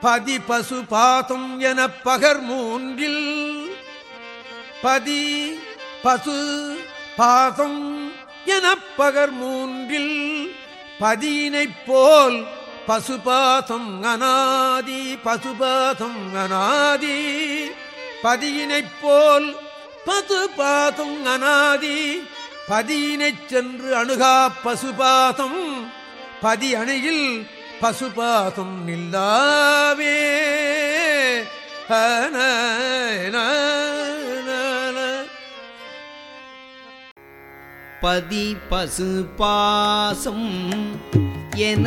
பதி பசு பாதம் என பகர் மூன்றில். பதி பசு பாதம் என பகர் மூன்றில். பதியினைப் போல் பசுபாதம் அனாதி பசுபாதம் அனாதி. பதியினைப் போல் பசுபாதம் அனாதி. பதியினைச் சென்று அணுகா பசுபாதம் பதி அணையில் பசுபாதம் நில்லாவே பதி பசு பாசம் என.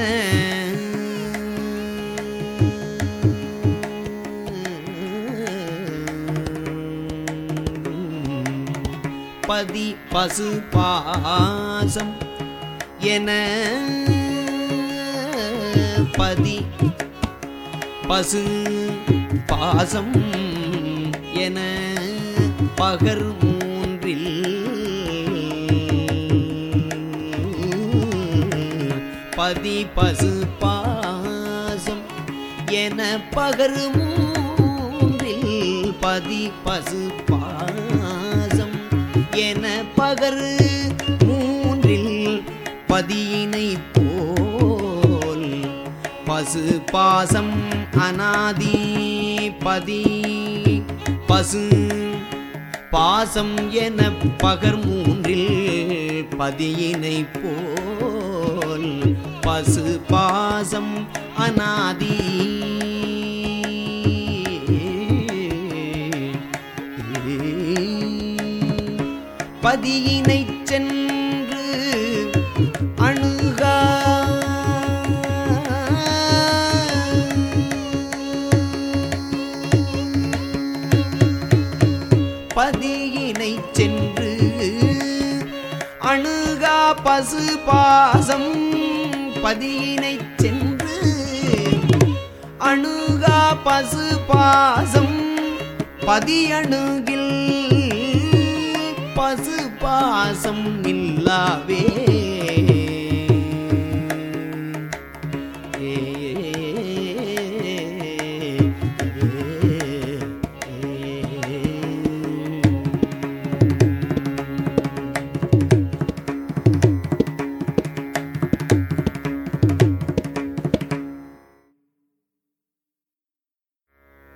பதி பசு பாசம் என. பதி பசு பாசம் என பகர் மூன்றில் பதி பசு பாசம் என பகர் மூன்றில் பதி பசு பாசம் என பகர் மூன்றில் பதி பசு பாசம் அனாதி பதி. பசு பாசம் என பகர் மூன்றில் பதியினை போல். பசு பாசம் அநாதி பதியினை சென்று பதியினை சென்று அணுகா பசு பாசம் பதியினை சென்று அணுகா பசு பாசம் பதியணுகில் பசு பாசம் இல்லாவே